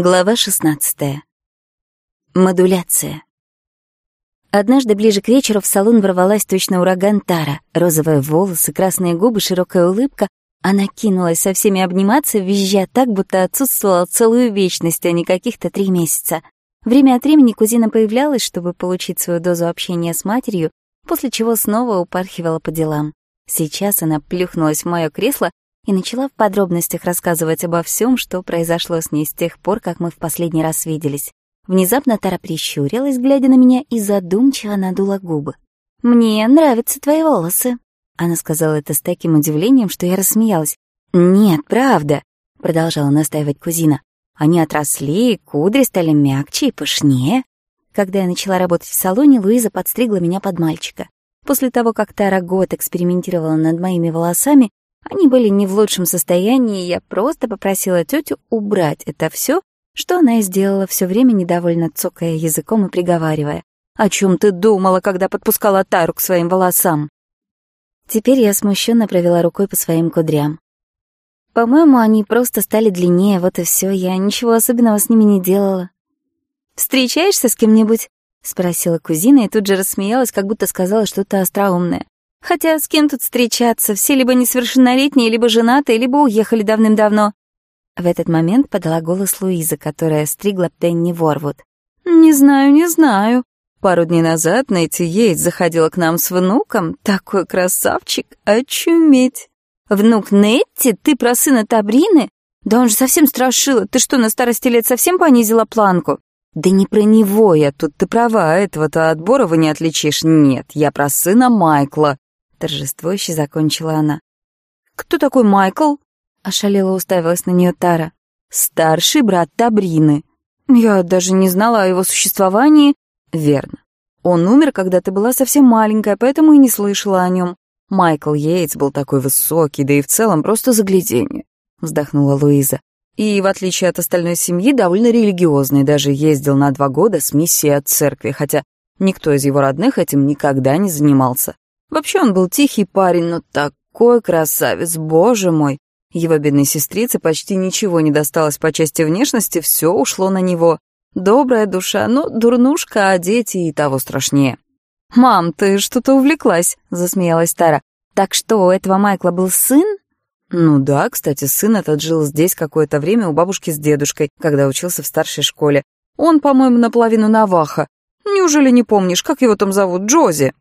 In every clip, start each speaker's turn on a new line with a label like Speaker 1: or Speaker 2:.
Speaker 1: Глава 16. Модуляция. Однажды ближе к вечеру в салон ворвалась точно ураган Тара. Розовые волосы, красные губы, широкая улыбка. Она кинулась со всеми обниматься, визжа так, будто отсутствовала целую вечность, а не каких-то три месяца. Время от времени кузина появлялась, чтобы получить свою дозу общения с матерью, после чего снова упархивала по делам. Сейчас она плюхнулась в мое кресло и начала в подробностях рассказывать обо всем, что произошло с ней с тех пор, как мы в последний раз виделись. Внезапно Тара прищурилась, глядя на меня, и задумчиво надула губы. «Мне нравятся твои волосы», — она сказала это с таким удивлением, что я рассмеялась. «Нет, правда», — продолжала настаивать кузина. «Они отросли, кудри стали мягче и пышнее». Когда я начала работать в салоне, Луиза подстригла меня под мальчика. После того, как Тара год экспериментировала над моими волосами, они были не в лучшем состоянии, и я просто попросила тетю убрать это все, что она и сделала все время, недовольно цокая языком и приговаривая. «О чем ты думала, когда подпускала Тару к своим волосам?» Теперь я смущенно провела рукой по своим кудрям. По-моему, они просто стали длиннее, вот и все. Я ничего особенного с ними не делала. «Встречаешься с кем-нибудь?» — спросила кузина и тут же рассмеялась, как будто сказала что-то остроумное. Хотя с кем тут встречаться? Все либо несовершеннолетние, либо женатые, либо уехали давным-давно. В этот момент подала голос Луиза, которая стригла Пенни Ворвуд. «Не знаю, не знаю. Пару дней назад Нэти Йейтс заходила к нам с внуком. Такой красавчик, очуметь!» «Внук Нетти? Ты про сына Табрины? Да он же совсем страшил. Ты что, на старости лет совсем понизила планку?» «Да не про него я тут, ты права, этого-то отбора вы не отличишь. Нет, я про сына Майкла торжествующе закончила она. «Кто такой Майкл?» — ошалела уставилась на нее Тара. «Старший брат Табрины. Я даже не знала о его существовании». «Верно. Он умер, когда ты была совсем маленькая, поэтому и не слышала о нем. Майкл Йейтс был такой высокий, да и в целом просто загляденье», — вздохнула Луиза. «И, в отличие от остальной семьи, довольно религиозный, даже ездил на два года с миссией от церкви, хотя никто из его родных этим никогда не занимался. Вообще он был тихий парень, но такой красавец, боже мой. Его бедной сестрице почти ничего не досталось по части внешности, все ушло на него. Добрая душа, но дурнушка, а дети и того страшнее. «Мам, ты что-то увлеклась», — засмеялась Тара. «Так что, у этого Майкла был сын?» «Ну да, кстати, сын этот жил здесь какое-то время у бабушки с дедушкой, когда учился в старшей школе. Он, по-моему, наполовину наваха. Неужели не помнишь, как его там зовут, Джози?»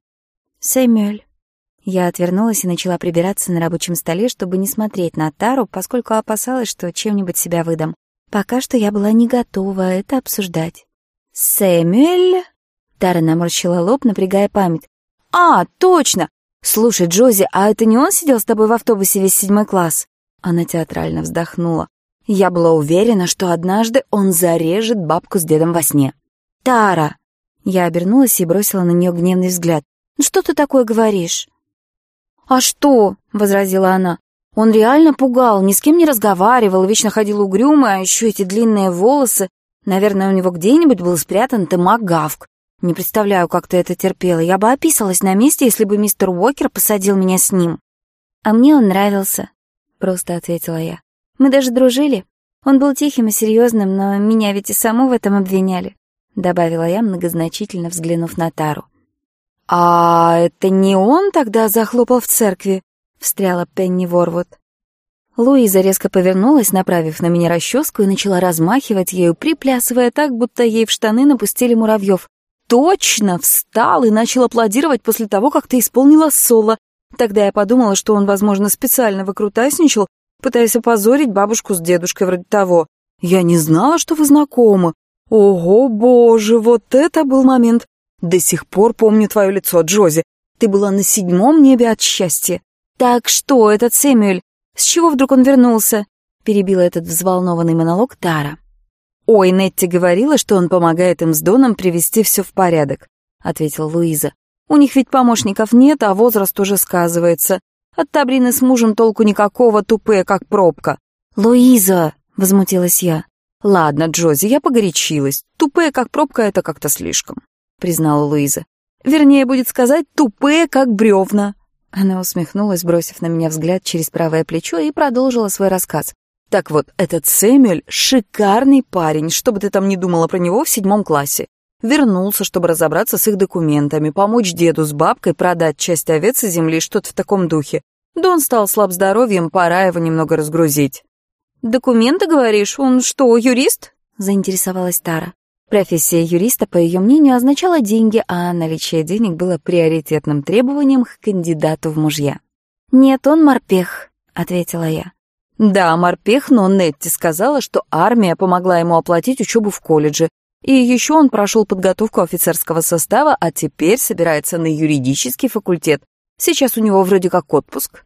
Speaker 2: «Сэмюэль». Я отвернулась и начала прибираться на рабочем столе, чтобы не смотреть на Тару, поскольку опасалась, что чем-нибудь себя выдам. Пока что я была не готова это обсуждать.
Speaker 1: «Сэмюэль?» Тара наморщила лоб, напрягая память. «А, точно! Слушай, Джози, а это не он сидел с тобой в автобусе весь седьмой класс?» Она театрально вздохнула. «Я была уверена, что однажды он зарежет бабку с дедом во сне». «Тара!» Я обернулась и бросила на нее гневный взгляд. «Ну что ты такое говоришь?» «А что?» — возразила она. «Он реально пугал, ни с кем не разговаривал, вечно ходил угрюмо, а еще эти длинные волосы. Наверное, у него где-нибудь был спрятан томагавк. Не представляю, как ты это терпела. Я бы описалась на месте, если бы мистер Уокер посадил меня с ним».
Speaker 2: «А мне он нравился», — просто ответила я. «Мы даже дружили. Он был тихим и серьезным, но меня ведь и саму в этом обвиняли», — добавила я, многозначительно взглянув на Тару.
Speaker 1: «А это не он тогда захлопал в церкви?» — встряла Пенни Ворвуд. Луиза резко повернулась, направив на меня расческу, и начала размахивать ею, приплясывая так, будто ей в штаны напустили муравьев. «Точно! Встал и начал аплодировать после того, как ты исполнила соло. Тогда я подумала, что он, возможно, специально выкрутасничал, пытаясь опозорить бабушку с дедушкой вроде того. Я не знала, что вы знакомы. Ого, боже, вот это был момент. До сих пор помню твое лицо, Джози. Ты была на седьмом небе от счастья. Так что, этот Сэмюэль, с чего вдруг он вернулся? Перебила этот взволнованный монолог Тара. Ой, Нетти говорила, что он помогает им с Доном привести все в порядок, ответила Луиза. У них ведь помощников нет, а возраст уже сказывается. От Табрины с мужем толку никакого, тупые, как пробка. «Луиза!» — возмутилась я. «Ладно, признала Луиза. «Вернее, будет сказать, тупые, как бревна». Она усмехнулась, бросив на меня взгляд через правое плечо и продолжила свой рассказ.
Speaker 3: «Так вот, этот Сэмюэль — шикарный парень, что бы ты там ни думала про него в седьмом классе. Вернулся, чтобы разобраться с их документами, помочь деду с бабкой продать часть овец и земли, что-то в таком духе. Да он стал слаб здоровьем, пора его немного разгрузить».
Speaker 2: «Документы, говоришь? Он что, юрист?» — заинтересовалась Тара. Профессия юриста, по ее мнению, означала деньги, а наличие денег было приоритетным требованием к кандидату в мужья. «Нет, он морпех», — ответила я.
Speaker 3: Да, морпех, но Нетти сказала, что армия помогла ему оплатить учебу в колледже. И еще он прошел подготовку офицерского состава, а теперь собирается на юридический факультет. Сейчас у него вроде как отпуск.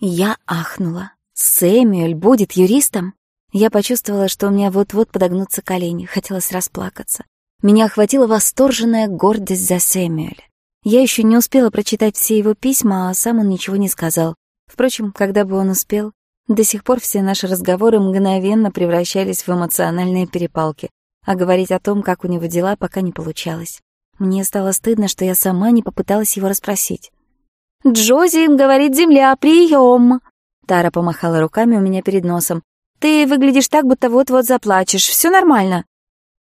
Speaker 2: Я ахнула. Сэмюэль будет юристом? Я почувствовала, что у меня вот-вот подогнутся колени, хотелось расплакаться. Меня охватила восторженная гордость за Сэмюэля. Я еще не успела прочитать все его письма, а сам он ничего не сказал. Впрочем, когда бы он успел, до сих пор все наши разговоры мгновенно превращались в эмоциональные перепалки, а говорить о том, как у него дела, пока не получалось. Мне стало стыдно, что я сама не попыталась его расспросить. «Джози, — говорит земля, — прием!» Тара помахала руками у меня перед носом, ты выглядишь так, будто вот-вот заплачешь. Все нормально».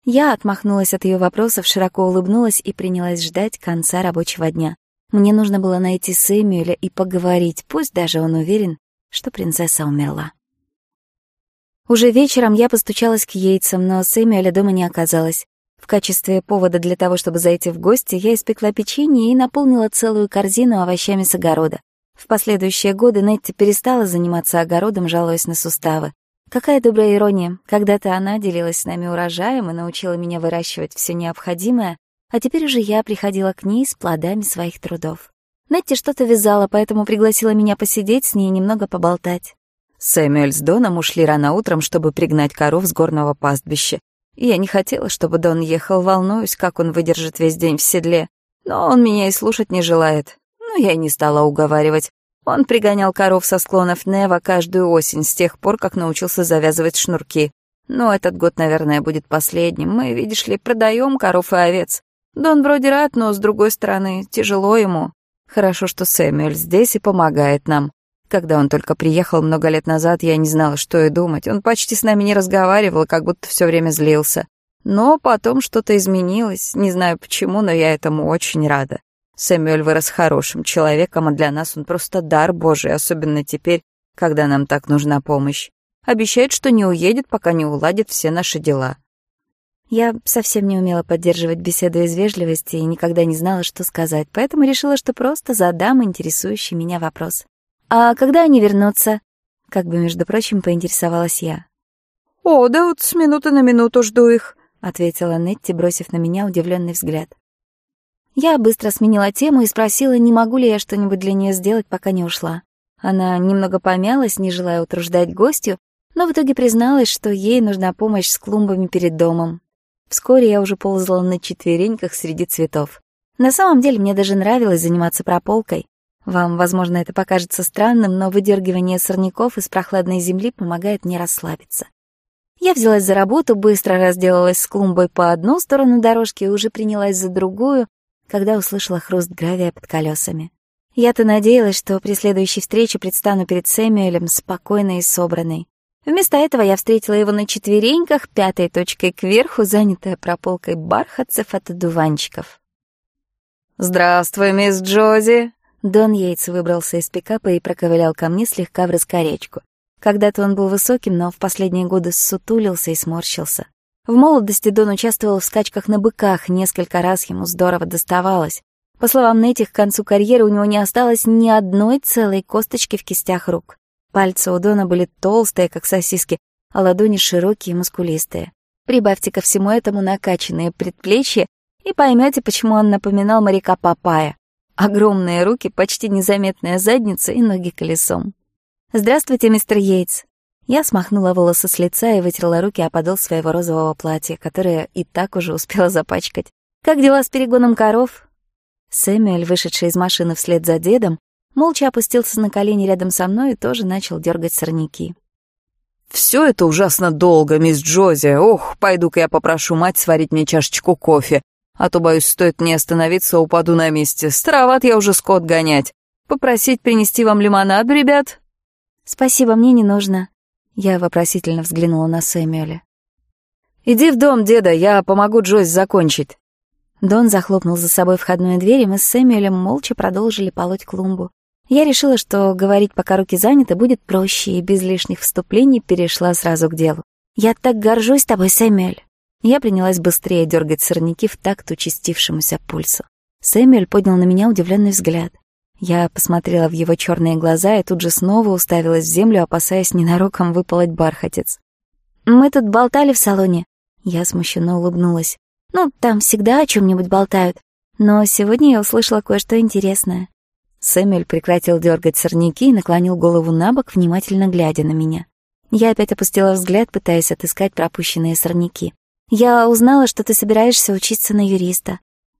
Speaker 2: Я отмахнулась от ее вопросов, широко улыбнулась и принялась ждать конца рабочего дня. Мне нужно было найти Сэмюэля и поговорить, пусть даже он уверен, что принцесса умерла. Уже вечером я постучалась к яйцам, но Сэмюэля дома не оказалось. В качестве повода для того, чтобы зайти в гости, я испекла печенье и наполнила целую корзину овощами с огорода. В последующие годы Нетти перестала заниматься огородом, жалуясь на суставы. Какая добрая ирония. Когда-то она делилась с нами урожаем и научила меня выращивать все необходимое, а теперь уже я приходила к ней с плодами своих трудов. Нетти что-то вязала, поэтому пригласила меня посидеть с ней и немного поболтать.
Speaker 3: Сэмюэль с Доном ушли рано утром, чтобы пригнать коров с горного пастбища. И я не хотела, чтобы Дон ехал, волнуюсь, как он выдержит весь день в седле. Но он меня и слушать не желает. Но ну, я и не стала уговаривать. Он пригонял коров со склонов Нева каждую осень с тех пор, как научился завязывать шнурки. Но этот год, наверное, будет последним. Мы, видишь ли, продаем коров и овец. Дон вроде рад, но, с другой стороны, тяжело ему. Хорошо, что Сэмюэль здесь и помогает нам. Когда он только приехал много лет назад, я не знала, что и думать. Он почти с нами не разговаривал, как будто все время злился. Но потом что-то изменилось. Не знаю почему, но я этому очень рада. Сэмюэль вырос хорошим человеком, а для нас он просто дар Божий, особенно теперь, когда нам так нужна помощь. Обещает, что не уедет, пока не уладит все наши дела.
Speaker 2: Я совсем не умела поддерживать беседу из вежливости и никогда не знала, что сказать, поэтому решила, что просто задам интересующий меня вопрос. «А когда они вернутся?» Как бы, между прочим, поинтересовалась я.
Speaker 3: «О, да вот с минуты на минуту жду их», —
Speaker 2: ответила Нетти, бросив на меня удивленный взгляд. Я быстро сменила тему и спросила, не могу ли я что-нибудь для нее сделать, пока не ушла. Она немного помялась, не желая утруждать гостью, но в итоге призналась, что ей нужна помощь с клумбами перед домом. Вскоре я уже ползала на четвереньках среди цветов. На самом деле мне даже нравилось заниматься прополкой. Вам, возможно, это покажется странным, но выдергивание сорняков из прохладной земли помогает мне расслабиться. Я взялась за работу, быстро разделалась с клумбой по одну сторону дорожки и уже принялась за другую, когда услышала хруст гравия под колесами. Я-то надеялась, что при следующей встрече предстану перед Сэмюэлем спокойной и собранной. Вместо этого я встретила его на четвереньках, пятой точкой кверху, занятая прополкой бархатцев от одуванчиков.
Speaker 3: «Здравствуй, мисс Джози!»
Speaker 2: Дон Йейтс выбрался из пикапа и проковылял ко мне слегка в раскорячку. Когда-то он был высоким, но в последние годы сутулился и сморщился. В молодости Дон участвовал в скачках на быках, несколько раз ему здорово доставалось. По словам Нетих, к концу карьеры у него не осталось ни одной целой косточки в кистях рук. Пальцы у Дона были толстые, как сосиски, а ладони широкие и мускулистые. Прибавьте ко всему этому накачанные предплечья, и поймете, почему он напоминал моряка Папая. Огромные руки, почти незаметная задница и ноги колесом. «Здравствуйте, мистер Йейтс», Я смахнула волосы с лица и вытерла руки о подол своего розового платья, которое и так уже успела запачкать. «Как дела с перегоном коров?» Сэмюэль, вышедший из машины вслед за дедом, молча опустился на колени рядом со мной и тоже начал дергать сорняки.
Speaker 3: «Все это ужасно долго, мисс Джози. Ох, пойду-ка я попрошу мать сварить мне чашечку кофе. А то, боюсь, стоит мне остановиться, упаду на месте. Староват я уже скот гонять.
Speaker 2: Я вопросительно взглянула на Сэмюэля.
Speaker 3: «Иди в дом, деда, я помогу Джойс закончить».
Speaker 2: Дон захлопнул за собой входную дверь, и мы с Сэмюэлем молча продолжили полоть клумбу. Я решила, что говорить, пока руки заняты, будет проще, и без лишних вступлений перешла сразу к делу. «Я так горжусь тобой, Сэмюэль!» Я принялась быстрее дергать сорняки в такт участившемуся пульсу. Сэмюэль поднял на меня удивленный взгляд. Я посмотрела в его черные глаза и тут же снова уставилась в землю, опасаясь ненароком выпалоть бархатец. «Мы тут болтали в салоне». Я смущенно улыбнулась. «Ну, там всегда о чем нибудь болтают. Но сегодня я услышала кое-что интересное». Сэмюэль прекратил дергать сорняки и наклонил голову на бок, внимательно глядя на меня. Я опять опустила взгляд, пытаясь отыскать пропущенные сорняки. «Я узнала, что ты собираешься учиться на юриста».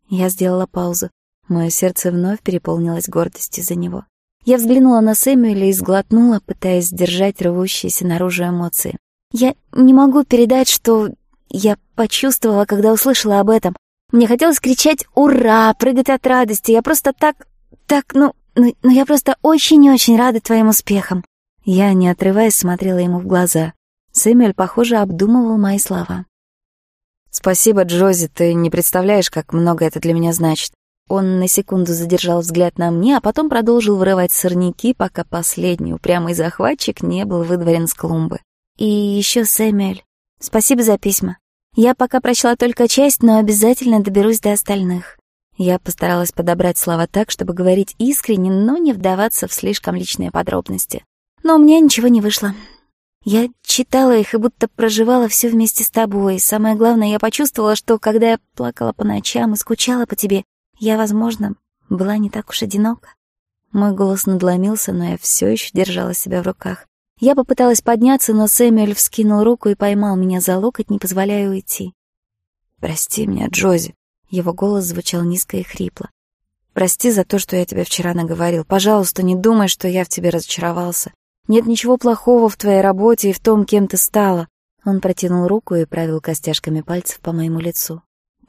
Speaker 2: Я сделала паузу. Мое сердце вновь переполнилось гордостью за него. Я взглянула на Сэмюэля и сглотнула, пытаясь сдержать рвущиеся наружу эмоции. Я не могу передать, что я почувствовала, когда услышала об этом. Мне хотелось кричать «Ура!», прыгать от радости. Я просто так... так... ну... ну, ну я просто очень-очень рада твоим успехам. Я, не отрываясь, смотрела ему в глаза. Сэмюэль, похоже, обдумывал мои слова.
Speaker 3: «Спасибо, Джози, ты не представляешь, как много это для меня значит. Он на секунду задержал взгляд на мне, а потом продолжил вырывать сорняки, пока последний упрямый захватчик не был выдворен с клумбы.
Speaker 2: «И еще Сэмюэль. Спасибо за письма. Я пока прочла только часть, но обязательно доберусь до остальных». Я постаралась подобрать слова так, чтобы говорить искренне, но не вдаваться в слишком личные подробности. Но у меня ничего не вышло. Я читала их и будто проживала все вместе с тобой. Самое главное, я почувствовала, что когда я плакала по ночам и скучала по тебе, я, возможно, была не так уж одинока. Мой голос надломился, но я все еще держала себя в руках. Я попыталась подняться, но Сэмюэль вскинул руку и поймал меня за локоть, не позволяя уйти.
Speaker 3: «Прости меня, Джози». Его голос звучал низко и хрипло. «Прости за то, что я тебе вчера наговорил. Пожалуйста, не думай, что я в тебе разочаровался. Нет ничего плохого в твоей работе и в том, кем ты стала».
Speaker 2: Он протянул руку и правил костяшками пальцев по моему лицу.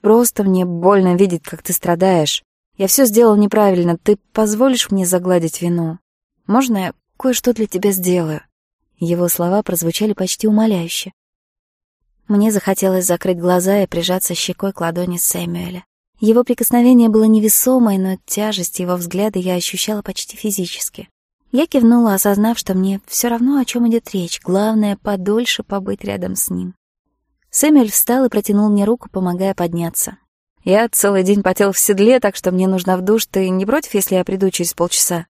Speaker 3: Просто мне больно видеть, как ты страдаешь. Я все сделал неправильно. Ты позволишь мне загладить вину? Можно я кое-что для тебя сделаю?»
Speaker 2: Его слова прозвучали почти умоляюще. Мне захотелось закрыть глаза и прижаться щекой к ладони Сэмюэля. Его прикосновение было невесомое, но тяжесть его взгляда я ощущала почти физически. Я кивнула, осознав, что мне все равно, о чем идет речь, главное — подольше побыть рядом с ним. Сэмюэль встал и протянул мне руку, помогая подняться.
Speaker 3: «Я целый день потел в седле, так что мне нужно в душ. Ты не против, если я приду через полчаса?»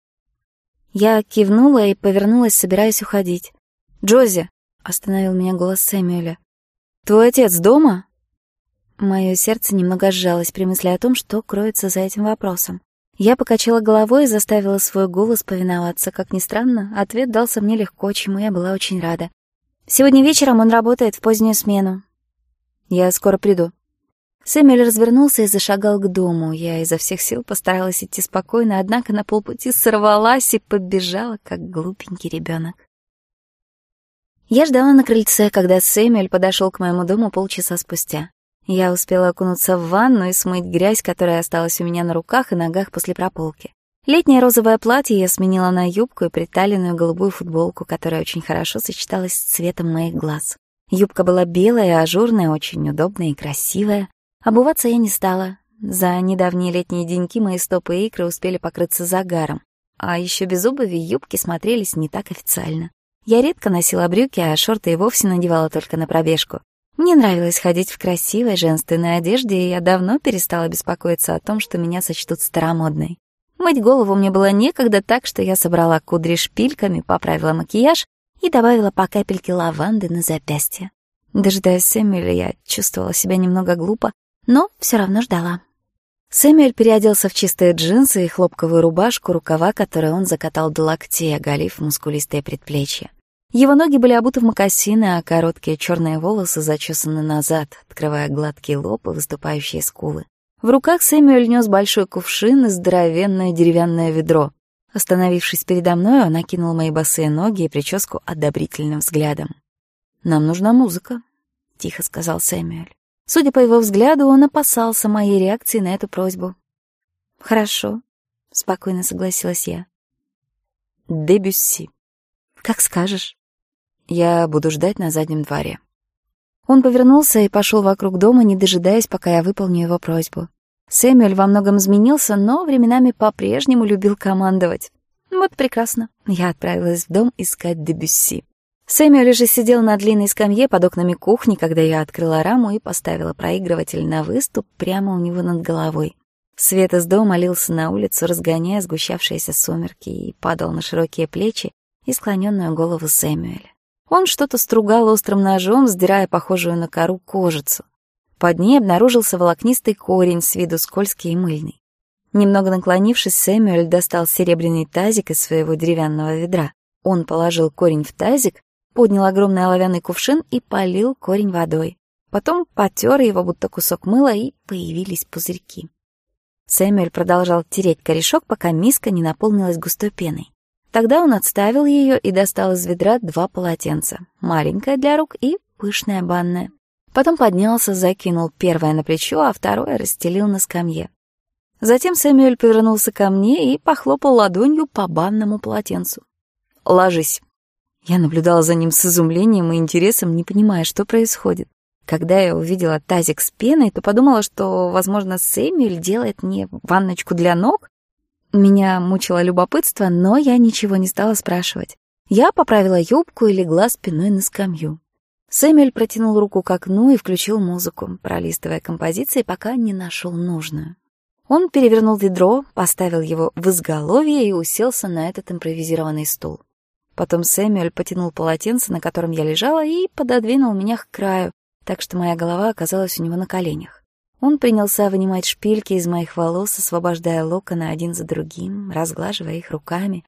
Speaker 2: Я кивнула и повернулась, собираясь уходить.
Speaker 3: «Джози!» — остановил меня голос Сэмюэля. «Твой отец дома?»
Speaker 2: Мое сердце немного сжалось при мысли о том, что кроется за этим вопросом. Я покачала головой и заставила свой голос повиноваться. Как ни странно, ответ дался мне легко, чему я была очень рада. «Сегодня вечером он работает в позднюю смену.
Speaker 3: Я скоро приду».
Speaker 2: Сэмюэль развернулся и зашагал к дому. Я изо всех сил постаралась идти спокойно, однако на полпути сорвалась и побежала, как глупенький ребенок. Я ждала на крыльце, когда Сэмюэль подошел к моему дому полчаса спустя. Я успела окунуться в ванну и смыть грязь, которая осталась у меня на руках и ногах после прополки. Летнее розовое платье я сменила на юбку и приталенную голубую футболку, которая очень хорошо сочеталась с цветом моих глаз. Юбка была белая, ажурная, очень удобная и красивая. Обуваться я не стала. За недавние летние деньки мои стопы и икры успели покрыться загаром. А еще без обуви юбки смотрелись не так официально. Я редко носила брюки, а шорты и вовсе надевала только на пробежку. Мне нравилось ходить в красивой женственной одежде, и я давно перестала беспокоиться о том, что меня сочтут старомодной. Мыть голову мне было некогда, так что я собрала кудри шпильками, поправила макияж и добавила по капельке лаванды на запястье. Дожидаясь Сэмюэля, я чувствовала себя немного глупо, но все равно ждала. Сэмюэль переоделся в чистые джинсы и хлопковую рубашку, рукава которой он закатал до локтей, оголив мускулистые предплечья. Его ноги были обуты в мокасины, а короткие черные волосы зачесаны назад, открывая гладкие лоб и выступающие скулы. В руках Сэмюэль нес большой кувшин и здоровенное деревянное ведро. Остановившись передо мной, он окинул мои босые ноги и прическу одобрительным взглядом. «Нам нужна музыка», — тихо сказал Сэмюэль. Судя по его взгляду, он опасался моей реакции на эту просьбу. «Хорошо», — спокойно согласилась я.
Speaker 3: «Дебюсси».
Speaker 2: «Как скажешь».
Speaker 3: «Я буду ждать на заднем дворе».
Speaker 2: Он повернулся и пошел вокруг дома, не дожидаясь, пока я выполню его просьбу. Сэмюэль во многом изменился, но временами по-прежнему любил командовать. Вот прекрасно. Я отправилась в дом искать Дебюсси. Сэмюэль же сидел на длинной скамье под окнами кухни, когда я открыла раму и поставила проигрыватель на выступ прямо у него над головой. Свет из дома лился на улицу, разгоняя сгущавшиеся сумерки, и падал на широкие плечи и склоненную голову Сэмюэля. Он что-то стругал острым ножом, сдирая похожую на кору кожицу. Под ней обнаружился волокнистый корень, с виду скользкий и мыльный. Немного наклонившись, Сэмюэль достал серебряный тазик из своего деревянного ведра. Он положил корень в тазик, поднял огромный оловянный кувшин и полил корень водой. Потом потер его, будто кусок мыла, и появились пузырьки. Сэмюэль продолжал тереть корешок, пока миска не наполнилась густой пеной. Тогда он отставил ее и достал из ведра два полотенца, маленькое для рук и пышное банное. Потом поднялся, закинул первое на плечо, а второе расстелил на скамье. Затем Сэмюэль повернулся ко мне и похлопал ладонью по банному полотенцу. «Ложись». Я наблюдала за ним с изумлением и интересом, не понимая, что происходит. Когда я увидела тазик с пеной, то подумала, что, возможно, Сэмюэль делает мне ванночку для ног, меня мучило любопытство, но я ничего не стала спрашивать. Я поправила юбку и легла спиной на скамью. Сэмюэль протянул руку к окну и включил музыку, пролистывая композиции, пока не нашел нужную. Он перевернул ведро, поставил его в изголовье и уселся на этот импровизированный стул. Потом Сэмюэль потянул полотенце, на котором я лежала, и пододвинул меня к краю, так что моя голова оказалась у него на коленях. Он принялся вынимать шпильки из моих волос, освобождая локоны один за другим, разглаживая их руками,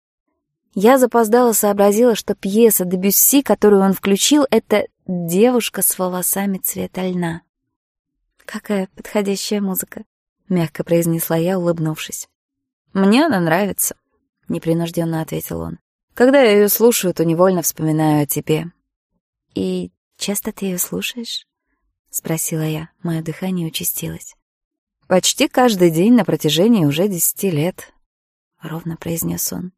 Speaker 2: я запоздала сообразила, что пьеса Дебюсси, которую он включил, это «Девушка с волосами цвета льна». «Какая подходящая музыка», — мягко произнесла я, улыбнувшись. «Мне она нравится», — непринужденно ответил он. «Когда я ее слушаю, то невольно вспоминаю о тебе». «И часто ты ее слушаешь?» — спросила я. Мое дыхание участилось. «Почти каждый день на протяжении уже десяти лет», — ровно произнес он.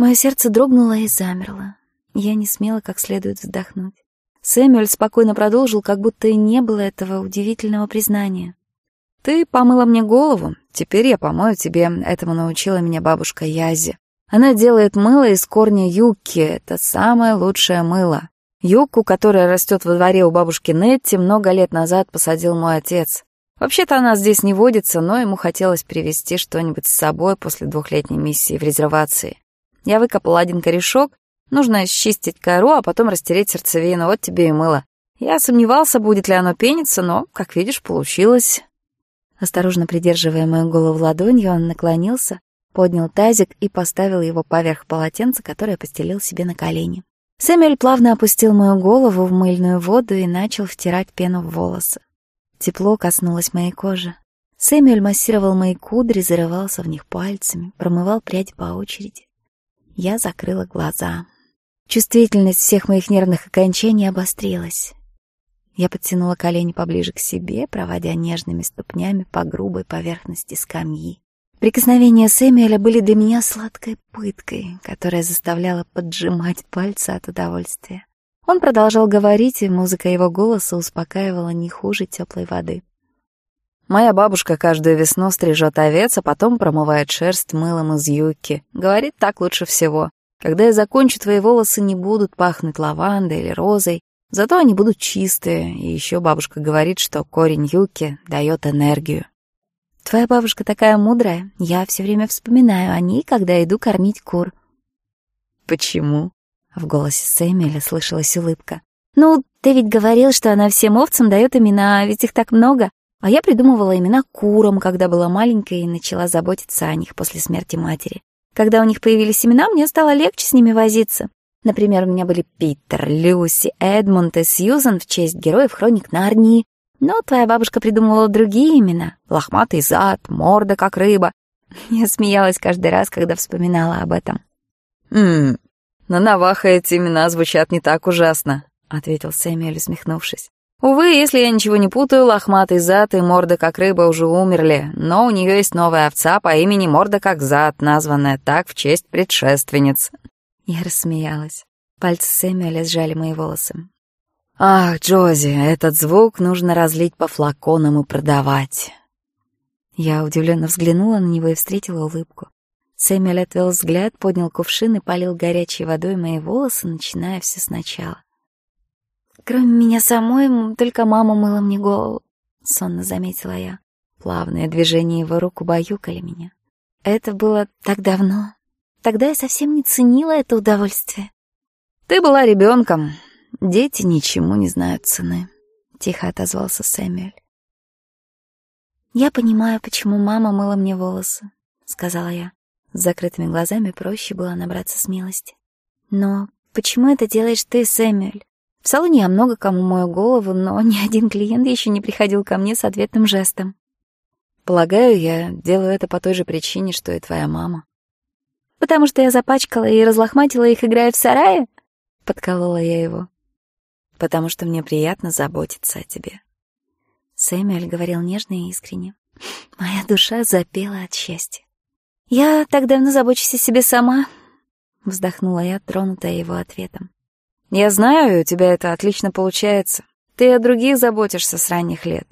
Speaker 2: Мое сердце дрогнуло и замерло. Я не смела как следует вздохнуть. Сэмюэль спокойно продолжил, как будто и не было этого удивительного признания. «Ты помыла мне голову, теперь я помою тебе. Этому научила меня бабушка Язи. Она делает мыло из корня юки, это самое лучшее мыло. Юку, которая растет во дворе у бабушки Нетти, много лет назад посадил мой отец. Вообще-то она здесь не водится, но Я выкопал один корешок, нужно счистить кору, а потом растереть сердцевину, вот тебе и мыло. Я сомневался, будет ли оно пениться, но, как видишь, получилось. Осторожно придерживая мою голову ладонью, он наклонился, поднял тазик и поставил его поверх полотенца, которое постелил себе на колени. Сэмюэль плавно опустил мою голову в мыльную воду и начал втирать пену в волосы. Тепло коснулось моей кожи. Сэмюэль массировал мои кудри, зарывался в них пальцами, промывал прядь по очереди. Я закрыла глаза. Чувствительность всех моих нервных окончаний обострилась. Я подтянула колени поближе к себе, проводя нежными ступнями по грубой поверхности скамьи. Прикосновения Сэмюэля были для меня сладкой пыткой, которая заставляла поджимать пальцы от удовольствия. Он продолжал говорить, и музыка его голоса успокаивала не хуже теплой воды. Моя бабушка каждую весну стрижет овец, а потом промывает шерсть мылом из юбки. Говорит, так лучше всего. Когда я закончу, твои волосы не будут пахнуть лавандой или розой, зато они будут чистые. И еще бабушка говорит, что корень юки дает энергию. Твоя бабушка такая мудрая. Я все время вспоминаю о ней, когда иду кормить кур. Почему? В голосе Сэмюэля слышалась улыбка. «Ну, ты ведь говорил, что она всем овцам дает имена, ведь их так много. А я придумывала имена курам, когда была маленькая и начала заботиться о них после смерти матери. Когда у них появились имена, мне стало легче с ними возиться. Например, у меня были Питер, Люси, Эдмунд и Сьюзан в честь героев хроник Нарнии. Но твоя бабушка придумывала другие имена. Лохматый зад, морда как рыба. Я смеялась каждый раз, когда вспоминала об этом. «Ммм, на Наваха эти имена звучат не так ужасно», — ответил Сэмюэль, усмехнувшись. Увы, если я ничего не путаю, лохматый зад и морда как рыба уже умерли, но у нее есть новая овца по имени морда как зад, названная так в честь предшественниц. Я рассмеялась. Пальцы Сэмюэля сжали мои волосы.
Speaker 3: «Ах, Джози, этот звук нужно разлить по флаконам и продавать».
Speaker 2: Я удивленно взглянула на него и встретила улыбку. Сэмюэль отвел взгляд, поднял кувшин и полил горячей водой мои волосы, начиная все сначала. «Кроме меня самой, только мама мыла мне голову», — сонно заметила я. Плавные движения его рук убаюкали меня. Это было так давно. Тогда я совсем не ценила это удовольствие.
Speaker 3: «Ты была ребенком. Дети ничему не знают цены», — тихо отозвался Сэмюэль.
Speaker 2: «Я понимаю, почему мама мыла мне волосы», — сказала я. С В Салоне я много кому мою голову, но ни один клиент еще не приходил ко мне с ответным жестом.
Speaker 3: Полагаю, я делаю это по той же причине, что и твоя мама.
Speaker 2: Потому что я запачкала и разлохматила их, играя в сарае? Подколола я его.
Speaker 3: Потому что мне приятно заботиться о тебе.
Speaker 2: Сэмюэль говорил нежно и искренне. Моя душа запела от счастья. Я так давно забочусь о себе сама, вздохнула я, тронутая его ответом.
Speaker 3: Я знаю, у тебя это отлично получается. Ты о других заботишься с ранних лет.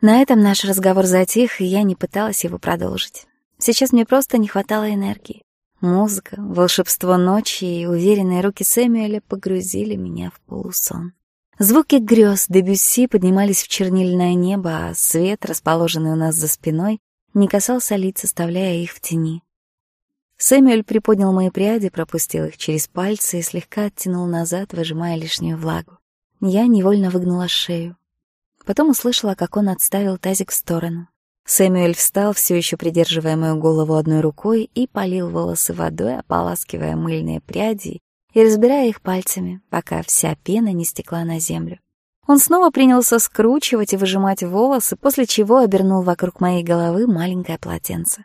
Speaker 2: На этом наш разговор затих, и я не пыталась его продолжить. Сейчас мне просто не хватало энергии. Музыка, волшебство ночи и уверенные руки Сэмюэля погрузили меня в полусон. Звуки грез Дебюсси поднимались в чернильное небо, а свет, расположенный у нас за спиной, не касался лиц, оставляя их в тени. Сэмюэль приподнял мои пряди, пропустил их через пальцы и слегка оттянул назад, выжимая лишнюю влагу. Я невольно выгнула шею. Потом услышала, как он отставил тазик в сторону. Сэмюэль встал, все еще придерживая мою голову одной рукой, и полил волосы водой, ополаскивая мыльные пряди и разбирая их пальцами, пока вся пена не стекла на землю. Он снова принялся скручивать и выжимать волосы, после чего обернул вокруг моей головы маленькое полотенце.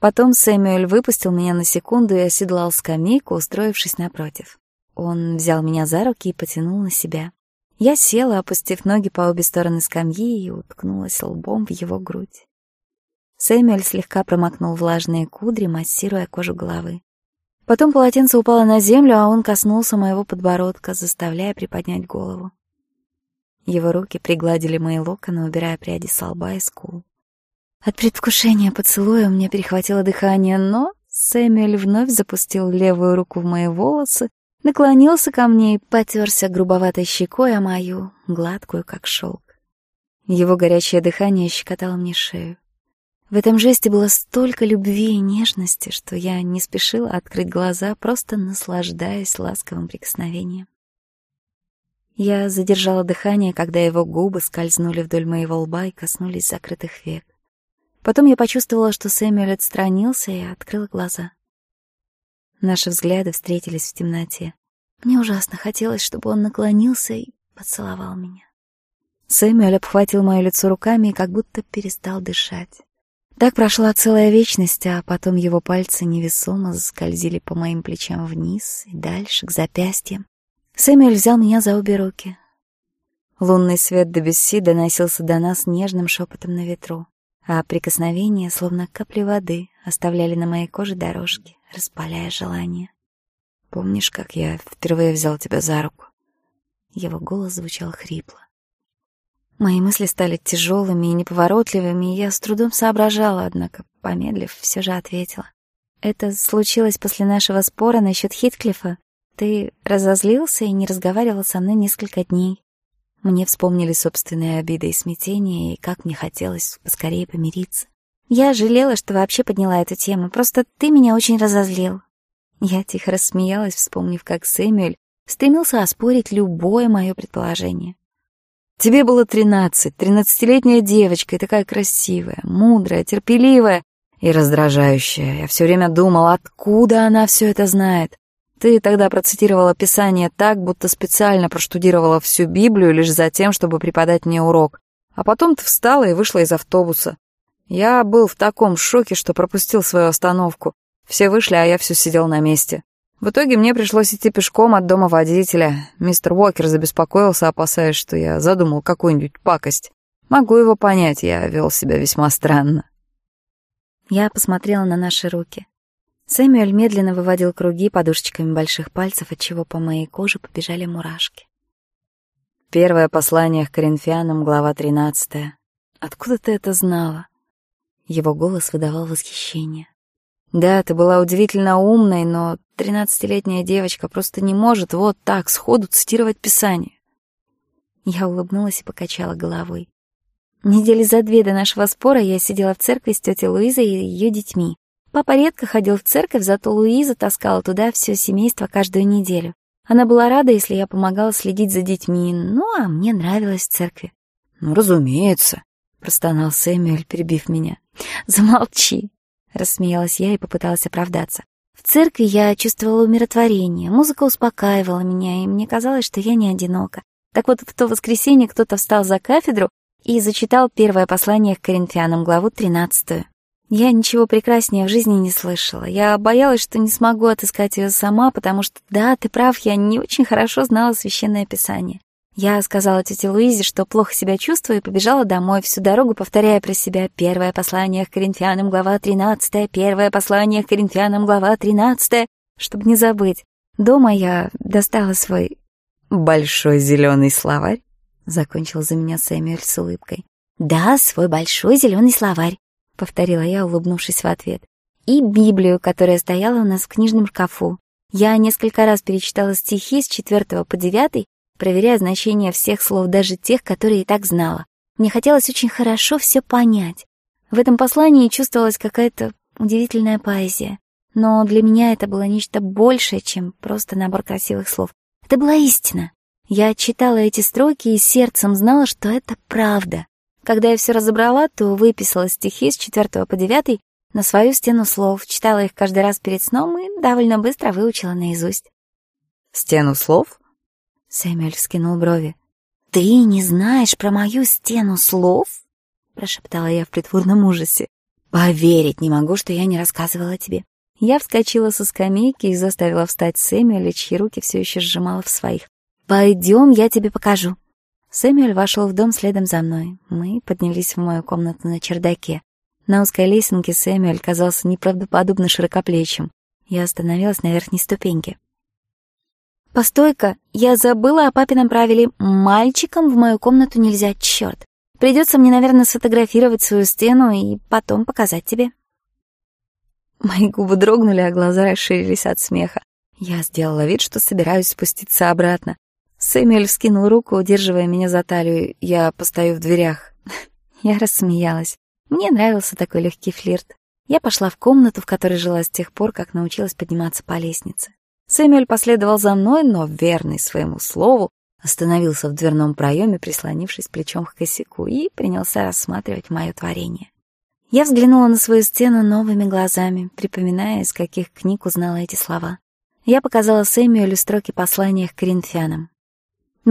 Speaker 2: Потом Сэмюэль выпустил меня на секунду и оседлал скамейку, устроившись напротив. Он взял меня за руки и потянул на себя. Я села, опустив ноги по обе стороны скамьи и уткнулась лбом в его грудь. Сэмюэль слегка промокнул влажные кудри, массируя кожу головы. Потом полотенце упало на землю, а он коснулся моего подбородка, заставляя приподнять голову. Его руки пригладили мои локоны, убирая пряди с лба и скул. От предвкушения поцелуя у меня перехватило дыхание, но Сэмюэль вновь запустил левую руку в мои волосы, наклонился ко мне и потерся грубоватой щекой о мою, гладкую, как шелк. Его горячее дыхание щекотало мне шею. В этом жесте было столько любви и нежности, что я не спешила открыть глаза, просто наслаждаясь ласковым прикосновением. Я задержала дыхание, когда его губы Потом я почувствовала, что Сэмюэль отстранился и открыла глаза. Наши взгляды встретились в темноте. Мне ужасно хотелось, чтобы он наклонился и поцеловал меня. Сэмюэль обхватил мое лицо руками и как будто перестал дышать. Так прошла целая вечность, а потом его пальцы невесомо скользили по моим плечам вниз и дальше, к запястьям. Сэмюэль взял меня за обе руки. Лунный свет Дебюсси доносился до нас нежным шепотом на ветру. А прикосновения, словно капли воды, оставляли на моей коже дорожки, распаляя желание.
Speaker 3: «Помнишь, как я впервые взял тебя за руку?»
Speaker 2: Его голос звучал хрипло. Мои мысли стали тяжелыми и неповоротливыми, и я с трудом соображала, однако, помедлив, все же ответила. «Это случилось после нашего спора насчет Хитклифа. Ты разозлился и не разговаривал со мной несколько дней. Мне вспомнили собственные обиды и смятения, и как мне хотелось поскорее помириться. Я жалела, что вообще подняла эту тему, просто ты меня очень разозлил. Я тихо рассмеялась, вспомнив, как Сэмюэль стремился оспорить любое мое предположение.
Speaker 3: Тебе было тринадцать, тринадцатилетняя девочка, и такая красивая, мудрая, терпеливая и раздражающая. Я все время думал, откуда она все это знает. Ты тогда процитировала Писание так, будто специально проштудировала всю Библию лишь за тем, чтобы преподать мне урок. А потом ты встала и вышла из автобуса. Я был в таком шоке, что пропустил свою остановку. Все вышли, а я все сидел на месте. В итоге мне пришлось идти пешком от дома водителя. Мистер Уокер забеспокоился, опасаясь, что я задумал какую-нибудь пакость. Могу его понять, я вел себя весьма странно.
Speaker 2: Я посмотрела на наши руки. Сэмюэль медленно выводил круги подушечками больших пальцев, отчего по моей коже побежали мурашки.
Speaker 3: Первое послание к Коринфянам, глава 13. «Откуда ты это знала?» Его голос выдавал восхищение. «Да, ты была удивительно умной, но тринадцатилетняя девочка просто не может вот так сходу цитировать Писание».
Speaker 2: Я улыбнулась и покачала головой. Недели за две до нашего спора я сидела в церкви с тетей Луизой и ее детьми. Папа редко ходил в церковь, зато Луиза таскала туда все семейство каждую неделю. Она была рада, если я помогала следить за детьми, ну, а мне нравилось в церкви.
Speaker 3: «Ну, разумеется», — простонал Сэмюэль, перебив меня.
Speaker 2: «Замолчи», — рассмеялась я и попыталась оправдаться. В церкви я чувствовала умиротворение, музыка успокаивала меня, и мне казалось, что я не одинока. Так вот, в то воскресенье кто-то встал за кафедру и зачитал первое послание к коринфянам, главу тринадцатую. Я ничего прекраснее в жизни не слышала. Я боялась, что не смогу отыскать ее сама, потому что, да, ты прав, я не очень хорошо знала Священное Писание. Я сказала тете Луизе, что плохо себя чувствую, и побежала домой, всю дорогу повторяя про себя «Первое послание к Коринфянам, глава 13, первое послание к Коринфянам, глава 13, чтобы не забыть. Дома я достала свой...
Speaker 3: «Большой зеленый словарь», — закончил за меня Сэмюэль с улыбкой.
Speaker 2: «Да, свой большой зеленый словарь», повторила я, улыбнувшись в ответ. И Библию, которая стояла у нас в книжном шкафу. Я несколько раз перечитала стихи с четвертого по девятый, проверяя значение всех слов, даже тех, которые и так знала. Мне хотелось очень хорошо все понять. В этом послании чувствовалась какая-то удивительная поэзия. Но для меня это было нечто большее, чем просто набор красивых слов. Это была истина. Я читала эти строки и сердцем знала, что это правда. Когда я все разобрала, то выписала стихи с четвертого по девятый на свою стену слов, читала их каждый раз перед сном и довольно быстро выучила наизусть.
Speaker 3: «Стену слов?»
Speaker 2: Сэмюэль вскинул брови. «Ты не знаешь про мою стену слов?» прошептала я в притворном ужасе. «Поверить не могу, что я не рассказывала тебе». Я вскочила со скамейки и заставила встать Сэмюэля, чьи руки все еще сжимала в своих. «Пойдем, я тебе покажу». Сэмюэль вошел в дом следом за мной. Мы поднялись в мою комнату на чердаке. На узкой лесенке Сэмюэль казался неправдоподобно широкоплечим. Я остановилась на верхней ступеньке. «Постой-ка, я забыла о папином правиле. Мальчикам в мою комнату нельзя, черт. Придется мне, наверное, сфотографировать свою стену и потом показать тебе». Мои губы дрогнули, а глаза расширились от смеха. Я сделала вид, что собираюсь спуститься обратно. Сэмюэль вскинул руку, удерживая меня за талию. Я постою в дверях. Я рассмеялась. Мне нравился такой легкий флирт. Я пошла в комнату, в которой жила с тех пор, как научилась подниматься по лестнице. Сэмюэль последовал за мной, но, верный своему слову, остановился в дверном проеме, прислонившись плечом к косяку, и принялся рассматривать мое творение. Я взглянула на свою стену новыми глазами, припоминая, из каких книг узнала эти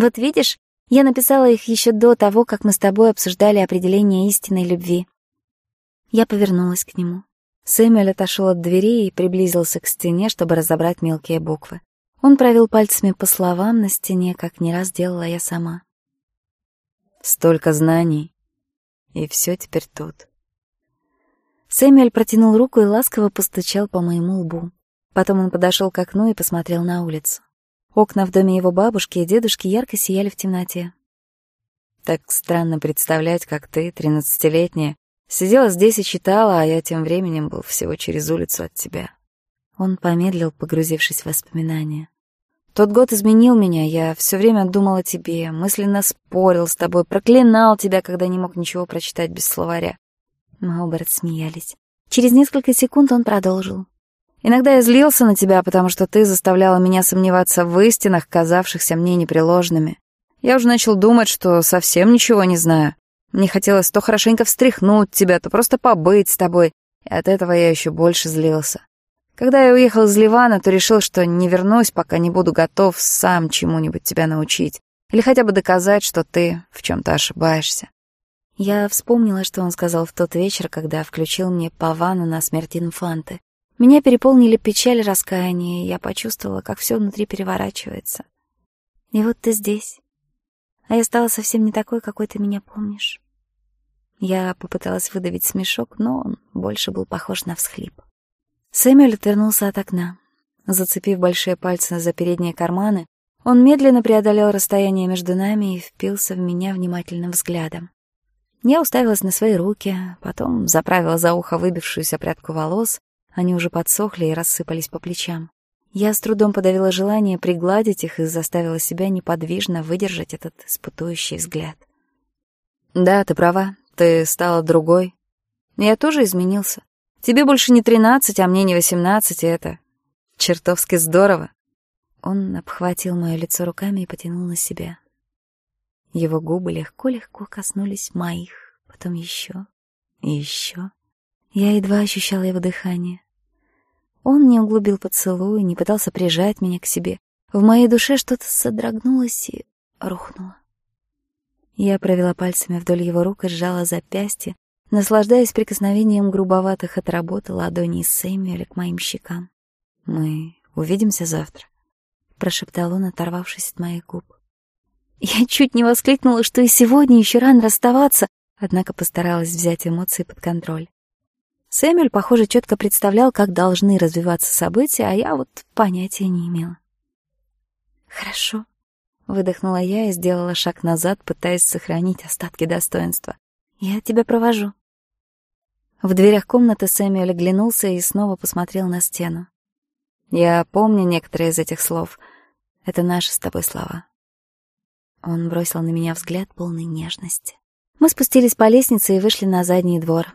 Speaker 2: Вот видишь, я написала их еще до того, как мы с тобой обсуждали определение истинной любви. Я повернулась к нему. Сэмюэль отошел от двери и приблизился к стене, чтобы разобрать мелкие буквы. Он провел пальцами по словам на стене, как не раз делала я сама. Столько знаний, и все теперь тут. Сэмюэль протянул руку и ласково постучал по моему лбу. Потом он подошел к окну и посмотрел на улицу. Окна в доме его бабушки и дедушки ярко сияли в темноте. Так странно представлять, как ты, тринадцатилетняя, сидела здесь и читала, а я тем временем был всего через улицу от тебя. Он помедлил, погрузившись в воспоминания. Тот год изменил меня, я все время думал о тебе, мысленно спорил с тобой, проклинал тебя, когда не мог ничего прочитать без словаря. Мы оба рассмеялись. Через несколько секунд он продолжил. Иногда я злился на тебя, потому что ты заставляла меня сомневаться в истинах, казавшихся мне непреложными. Я уже начал думать, что совсем ничего не знаю. Мне хотелось то хорошенько встряхнуть тебя, то просто побыть с тобой, и от этого я еще больше злился. Когда я уехал из Ливана, то решил, что не вернусь, пока не буду готов сам чему-нибудь тебя научить или хотя бы доказать, что ты в чем то ошибаешься. Я вспомнила, что он сказал в тот вечер, когда включил мне Павану на смерть инфанты. Меня переполнили печаль и раскаяние, и я почувствовала, как все внутри переворачивается. И вот ты здесь. А я стала совсем не такой, какой ты меня помнишь. Я попыталась выдавить смешок, но он больше был похож на всхлип. Сэмюэль отвернулся от окна. Зацепив большие пальцы за передние карманы, он медленно преодолел расстояние между нами и впился в меня внимательным взглядом. Я уставилась на свои руки, потом заправила за ухо выбившуюся прядку волос они уже подсохли и рассыпались по плечам. Я с трудом подавила желание пригладить их и заставила себя неподвижно выдержать этот испытующий взгляд.
Speaker 3: «Да, ты права. Ты стала другой. Я тоже изменился. Тебе больше не тринадцать, а мне не восемнадцать, и это чертовски здорово».
Speaker 2: Он обхватил мое лицо руками и потянул на себя. Его губы легко-легко коснулись моих, потом еще и еще. Я едва ощущала его дыхание. Он не углубил поцелуй, не пытался прижать меня к себе. В моей душе что-то содрогнулось и рухнуло. Я провела пальцами вдоль его рук и сжала запястье, наслаждаясь прикосновением грубоватых от работы ладоней Сэмюэля к моим щекам.
Speaker 3: «Мы увидимся завтра», — прошептал он, оторвавшись от моих губ.
Speaker 2: Я чуть не воскликнула, что и сегодня еще рано расставаться, однако постаралась взять эмоции под контроль. Сэмюэль, похоже, четко представлял, как должны развиваться события, а я вот понятия не имела. «Хорошо», — выдохнула я и сделала шаг назад, пытаясь сохранить остатки достоинства. «Я тебя провожу». В дверях комнаты Сэмюэль оглянулся и снова посмотрел на стену.
Speaker 3: «Я помню некоторые из этих слов. Это наши с тобой слова».
Speaker 2: Он бросил на меня взгляд полной нежности. Мы спустились по лестнице и вышли на задний двор.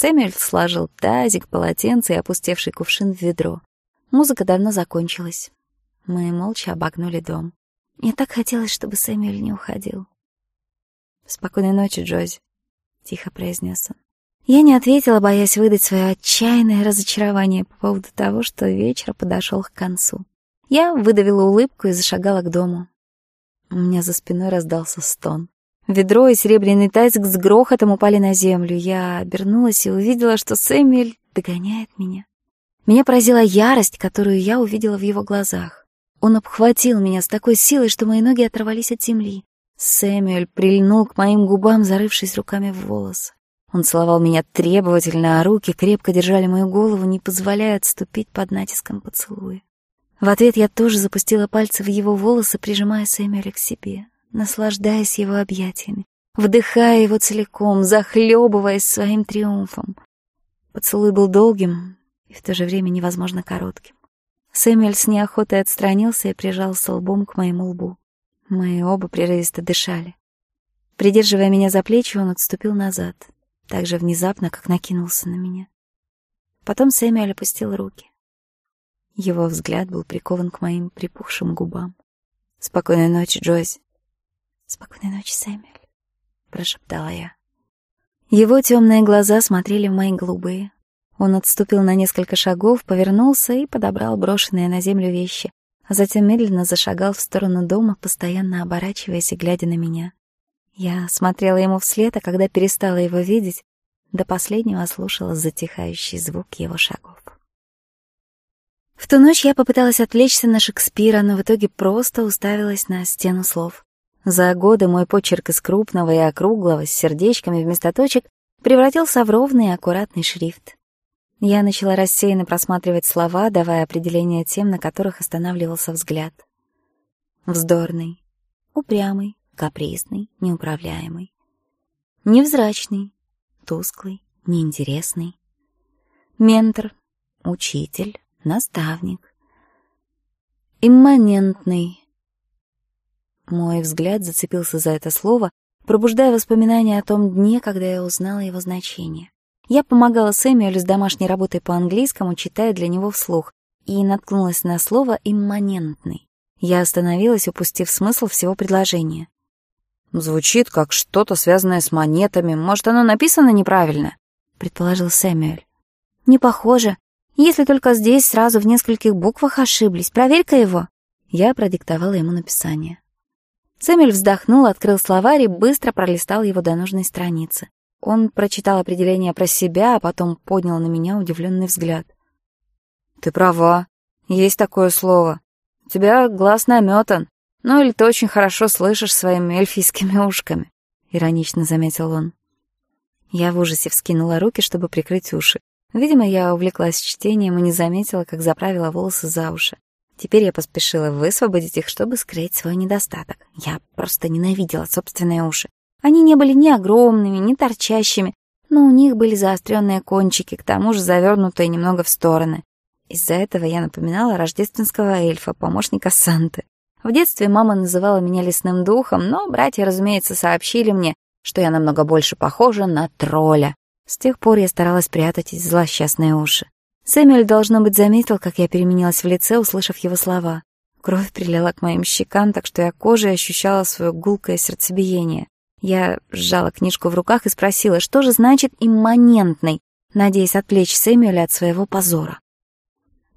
Speaker 2: Сэмюэль сложил тазик, полотенце и опустевший кувшин в ведро. Музыка давно закончилась. Мы молча обогнули дом. Мне так хотелось, чтобы Сэмюэль не уходил.
Speaker 3: «Спокойной ночи, Джози», — тихо произнес он.
Speaker 2: Я не ответила, боясь выдать свое отчаянное разочарование по поводу того, что вечер подошел к концу. Я выдавила улыбку и зашагала к дому.
Speaker 3: У меня за спиной раздался стон. Ведро и серебряный тазик с грохотом упали на землю. Я обернулась и увидела, что Сэмюэль догоняет меня. Меня поразила ярость, которую я увидела в его глазах. Он обхватил меня с такой силой, что мои ноги оторвались от земли. Сэмюэль прильнул к моим губам, зарывшись руками в волосы. Он целовал меня требовательно, а руки крепко держали мою голову, не позволяя отступить под натиском поцелуя. В ответ я тоже запустила пальцы в его волосы, прижимая Сэмюэля к себе. наслаждаясь его объятиями, вдыхая его целиком, захлебываясь своим триумфом. Поцелуй был долгим и в то же время невозможно коротким. Сэмюэль с неохотой отстранился и прижался лбом к моему лбу. Мы оба прерывисто дышали. Придерживая меня за плечи, он отступил назад, так же внезапно, как накинулся на меня. Потом Сэмюэль опустил руки. Его взгляд был прикован к моим припухшим губам. «Спокойной ночи, Джойс».
Speaker 2: «Спокойной ночи, Сэмюэль», — прошептала я.
Speaker 3: Его темные глаза смотрели в мои голубые. Он отступил на несколько шагов, повернулся и подобрал брошенные на землю вещи, а затем медленно зашагал в сторону дома, постоянно оборачиваясь и глядя на меня. Я смотрела ему вслед, а когда перестала его видеть, до последнего слушала затихающий звук его шагов. В ту ночь я попыталась отвлечься на Шекспира, но в итоге просто уставилась на стену слов. За годы мой почерк из крупного и округлого с сердечками вместо точек превратился в ровный и аккуратный шрифт. Я начала рассеянно просматривать слова, давая определение тем, на которых останавливался взгляд. Вздорный, упрямый, капризный, неуправляемый. Невзрачный, тусклый, неинтересный. Ментор, учитель, наставник. Имманентный, мой взгляд зацепился за это слово, пробуждая воспоминания о том дне, когда я узнала его значение. Я помогала Сэмюэлю с домашней работой по английскому, читая для него вслух, и наткнулась на слово «имманентный». Я остановилась, упустив смысл всего предложения. «Звучит как что-то, связанное с монетами. Может, оно написано неправильно?» — предположил Сэмюэль.
Speaker 2: «Не похоже. Если только здесь сразу в нескольких буквах ошиблись. Проверь-ка его».
Speaker 3: Я продиктовала ему написание. Сэмюэль вздохнул, открыл словарь и быстро пролистал его до нужной страницы. Он прочитал определение про себя, а потом поднял на меня удивленный взгляд. «Ты права. Есть такое слово. У тебя глаз наметан. Ну или ты очень хорошо слышишь своими эльфийскими ушками», — иронично заметил он. Я в ужасе вскинула руки, чтобы прикрыть уши.
Speaker 2: Видимо, я увлеклась чтением и не заметила, как заправила волосы за уши. Теперь я поспешила высвободить их, чтобы скрыть свой недостаток. Я просто ненавидела собственные уши. Они не были ни огромными, ни торчащими, но у них были заостренные кончики, к тому же завернутые немного в стороны. Из-за этого я напоминала рождественского эльфа, помощника Санты. В детстве мама называла меня лесным духом, но братья, разумеется, сообщили мне, что я намного больше похожа на тролля. С тех пор я старалась прятать эти злосчастные уши. Сэмюэль, должно быть, заметил, как я переменилась в лице, услышав его слова. Кровь прилила к моим щекам, так что я кожей ощущала свое гулкое сердцебиение. Я сжала книжку в руках и спросила, что же значит «имманентный», надеясь отвлечь Сэмюэля от своего позора.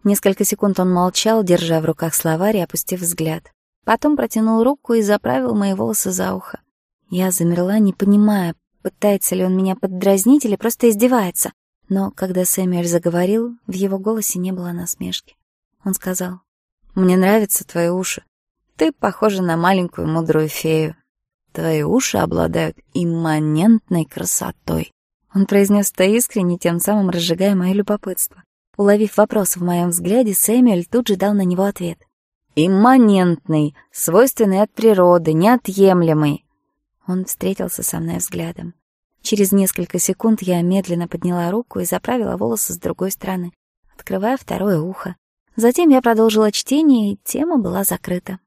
Speaker 2: Несколько секунд он молчал, держа в руках словарь и опустив взгляд. Потом протянул руку и заправил мои волосы за ухо. Я замерла, не понимая, пытается ли он меня поддразнить или просто издевается. Но когда Сэмюэль заговорил, в его голосе не было насмешки. Он сказал, «Мне нравятся твои уши. Ты похожа на маленькую мудрую фею. Твои уши обладают имманентной красотой». Он произнес это искренне, тем самым разжигая мое любопытство. Уловив вопрос в моем взгляде, Сэмюэль тут же дал на него ответ. «Имманентный, свойственный от природы, неотъемлемый». Он встретился со мной взглядом. Через несколько секунд я медленно подняла руку и заправила волосы с другой стороны, открывая второе ухо. Затем я продолжила чтение, и тема была закрыта.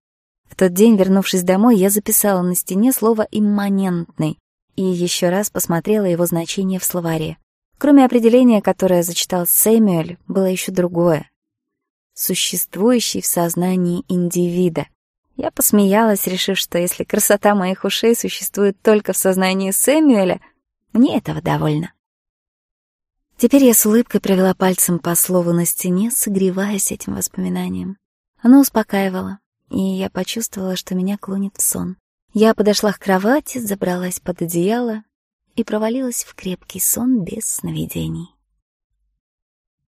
Speaker 2: В тот день, вернувшись домой, я записала на стене слово «имманентный» и еще раз посмотрела его значение в словаре. Кроме определения, которое зачитал Сэмюэль, было еще другое. «Существующий в сознании индивида». Я посмеялась, решив, что если красота моих ушей существует только в сознании Сэмюэля — мне этого довольно. Теперь я с улыбкой провела пальцем по слову на стене, согреваясь этим воспоминанием. Оно успокаивало, и я почувствовала, что меня клонит в сон. Я подошла к кровати, забралась под одеяло и провалилась в крепкий сон без сновидений.